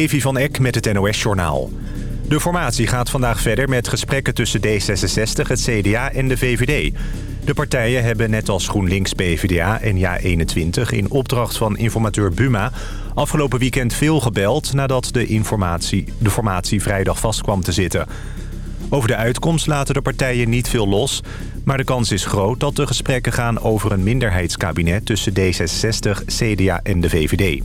Evi van Eck met het NOS-journaal. De formatie gaat vandaag verder met gesprekken tussen D66, het CDA en de VVD. De partijen hebben net als GroenLinks, PvdA en JA21... in opdracht van informateur Buma afgelopen weekend veel gebeld... nadat de, informatie, de formatie vrijdag vast kwam te zitten. Over de uitkomst laten de partijen niet veel los... maar de kans is groot dat de gesprekken gaan over een minderheidskabinet... tussen D66, CDA en de VVD.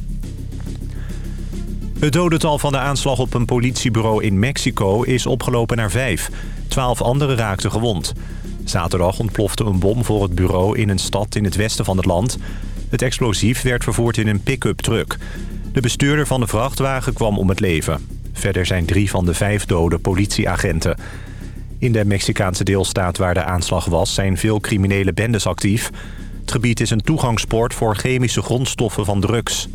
Het dodental van de aanslag op een politiebureau in Mexico is opgelopen naar vijf. Twaalf anderen raakten gewond. Zaterdag ontplofte een bom voor het bureau in een stad in het westen van het land. Het explosief werd vervoerd in een pick-up truck. De bestuurder van de vrachtwagen kwam om het leven. Verder zijn drie van de vijf doden politieagenten. In de Mexicaanse deelstaat waar de aanslag was zijn veel criminele bendes actief. Het gebied is een toegangspoort voor chemische grondstoffen van drugs.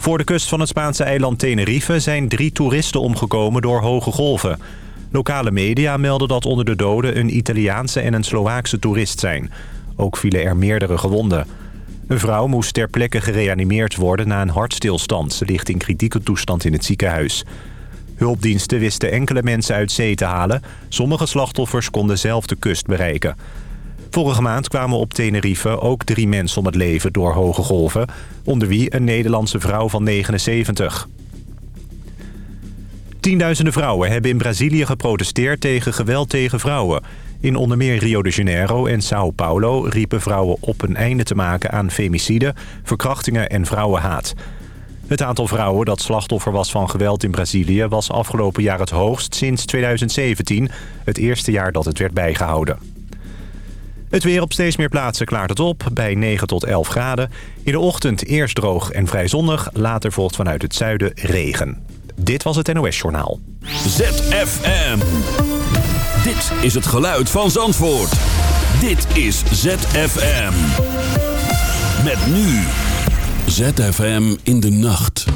Voor de kust van het Spaanse eiland Tenerife zijn drie toeristen omgekomen door hoge golven. Lokale media melden dat onder de doden een Italiaanse en een Slovaakse toerist zijn. Ook vielen er meerdere gewonden. Een vrouw moest ter plekke gereanimeerd worden na een hartstilstand. Ze ligt in kritieke toestand in het ziekenhuis. Hulpdiensten wisten enkele mensen uit zee te halen. Sommige slachtoffers konden zelf de kust bereiken. Vorige maand kwamen op Tenerife ook drie mensen om het leven door hoge golven... onder wie een Nederlandse vrouw van 79. Tienduizenden vrouwen hebben in Brazilië geprotesteerd tegen geweld tegen vrouwen. In onder meer Rio de Janeiro en Sao Paulo riepen vrouwen op een einde te maken aan femicide, verkrachtingen en vrouwenhaat. Het aantal vrouwen dat slachtoffer was van geweld in Brazilië was afgelopen jaar het hoogst sinds 2017, het eerste jaar dat het werd bijgehouden. Het weer op steeds meer plaatsen klaart het op, bij 9 tot 11 graden. In de ochtend eerst droog en vrij zonnig, later volgt vanuit het zuiden regen. Dit was het NOS Journaal. ZFM. Dit is het geluid van Zandvoort. Dit is ZFM. Met nu. ZFM in de nacht.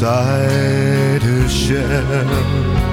beside her shell.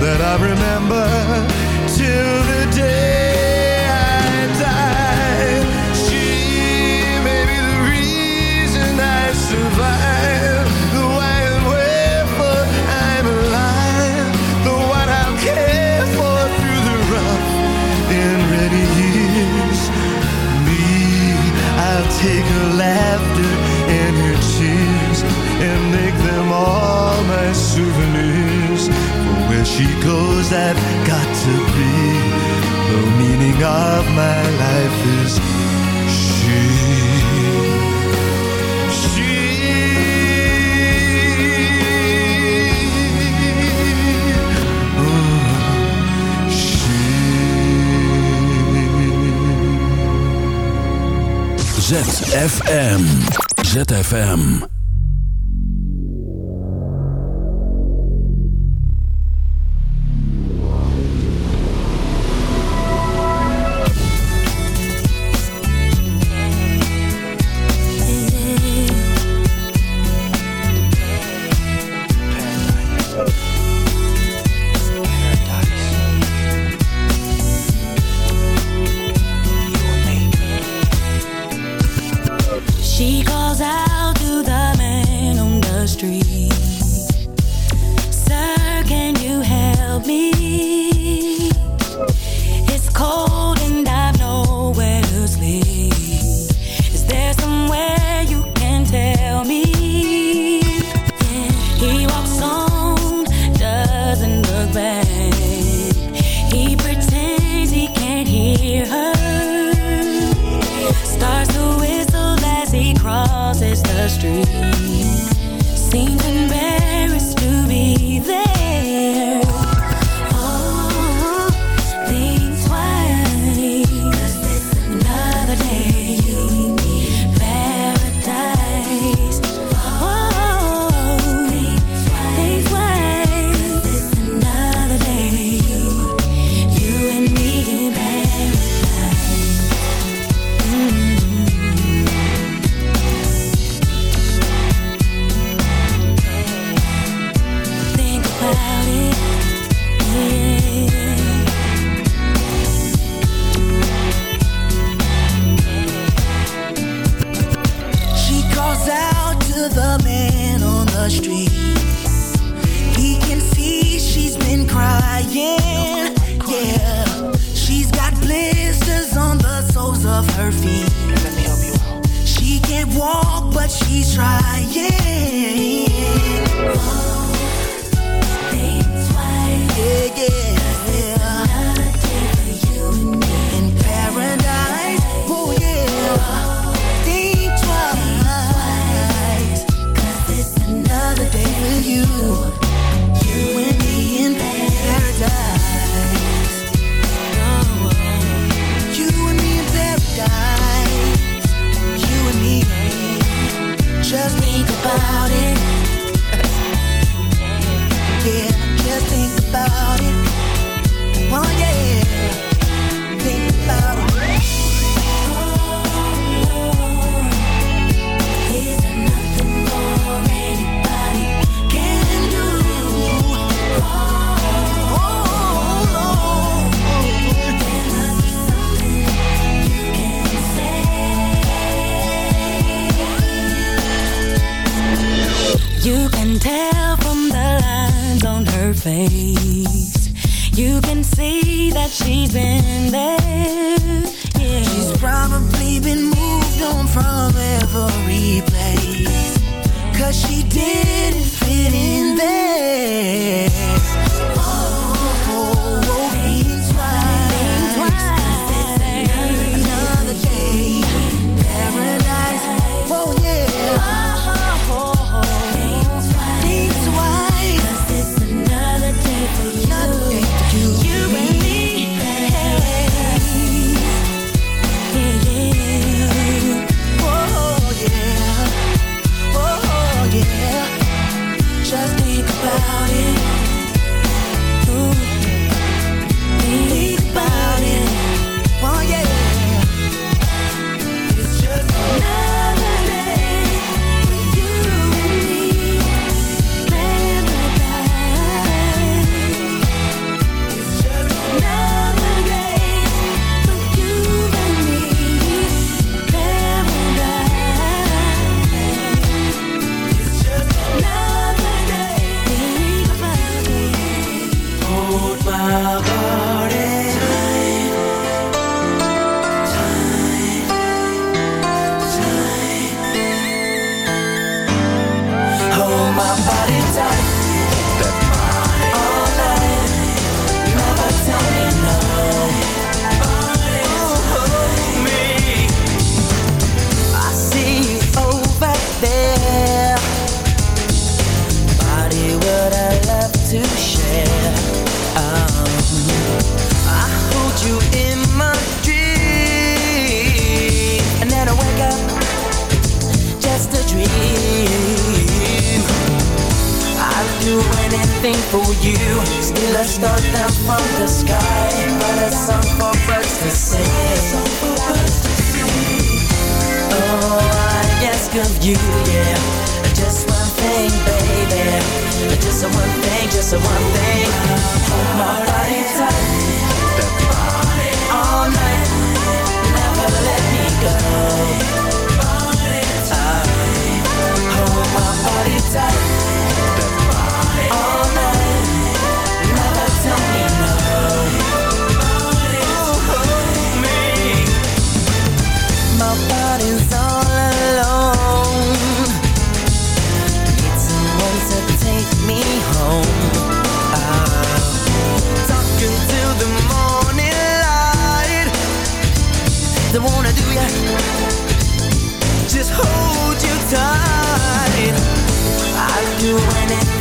That I remember ZFM. ZFM.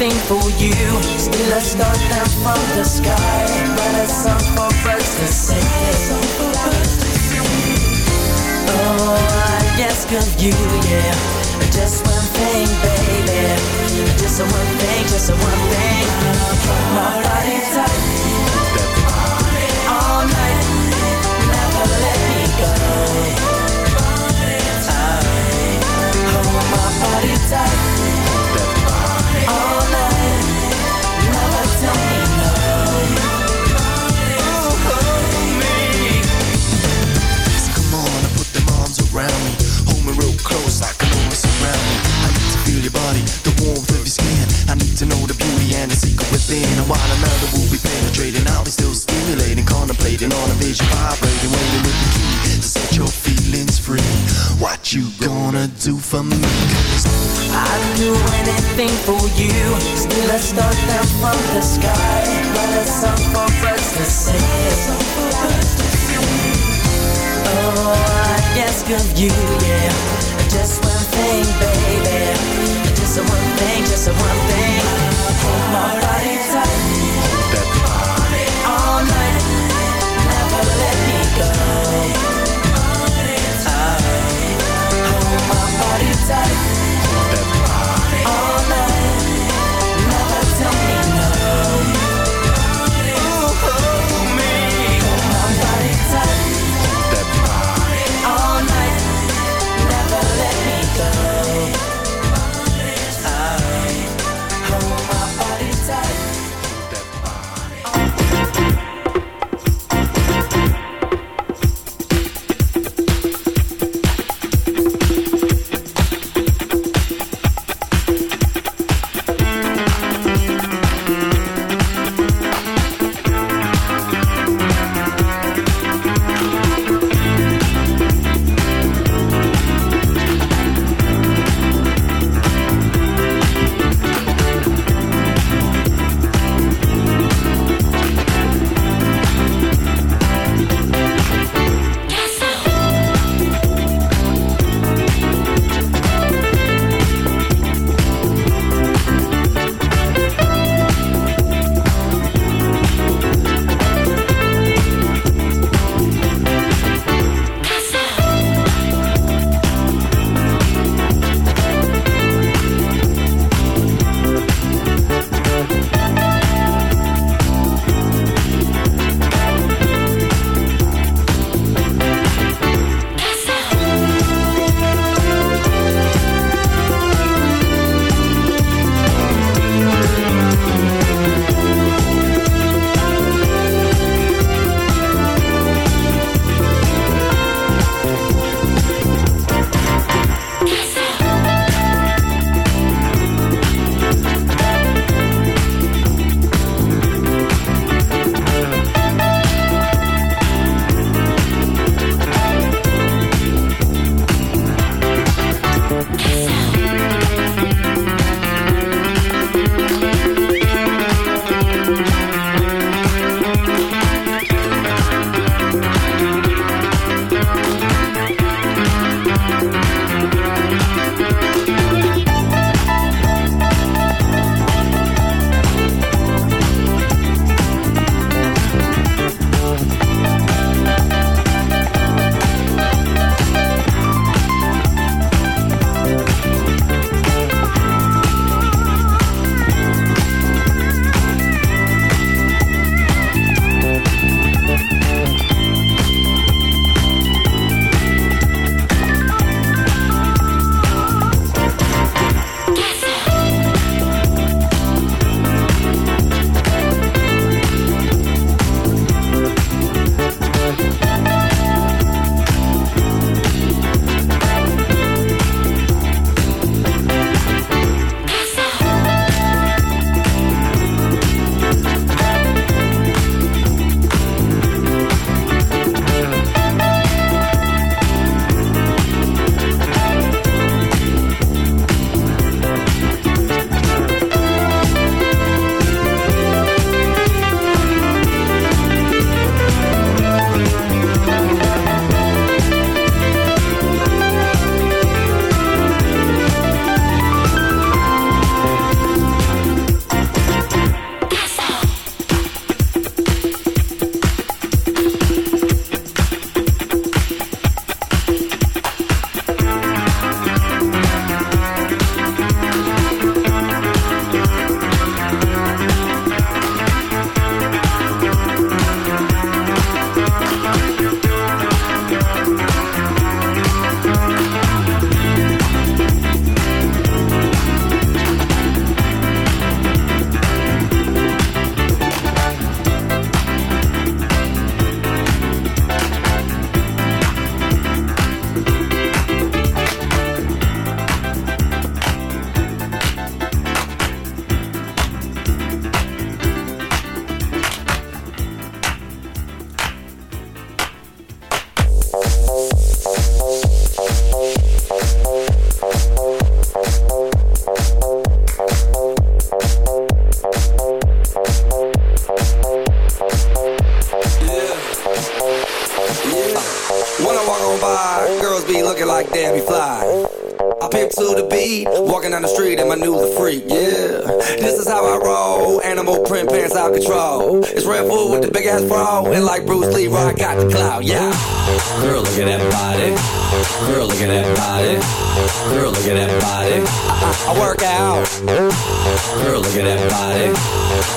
Anything for you. Still a star down from the sky, but a song for birds to sing. Oh, I ask you, yeah. Just one thing, baby. Just one thing, just one thing. My body tight. Your body, the warmth of your skin. I need to know the beauty and the secret within. And while another will be penetrating, I'll be still stimulating, contemplating on a vision, vibrating, waiting with the key to set your feelings free. What you gonna do for me? Cause I'd do anything for you. Still a start down from the sky, song for birds to sing. Oh, I ask of you, yeah. Just one thing, baby. Just one thing, just one thing. Hold my body tight.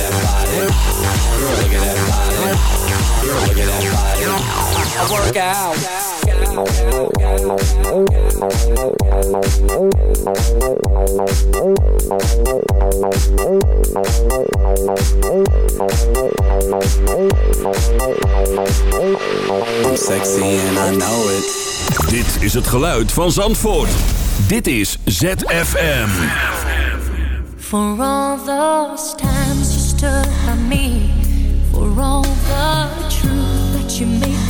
that body. Girl, look at that body. Girl, look at that body. I, I work out. I'm sexy and I know it. Dit is het geluid van Zandvoort. Dit is ZFM. For all those times by me, for all the truth that you made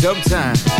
dumb time.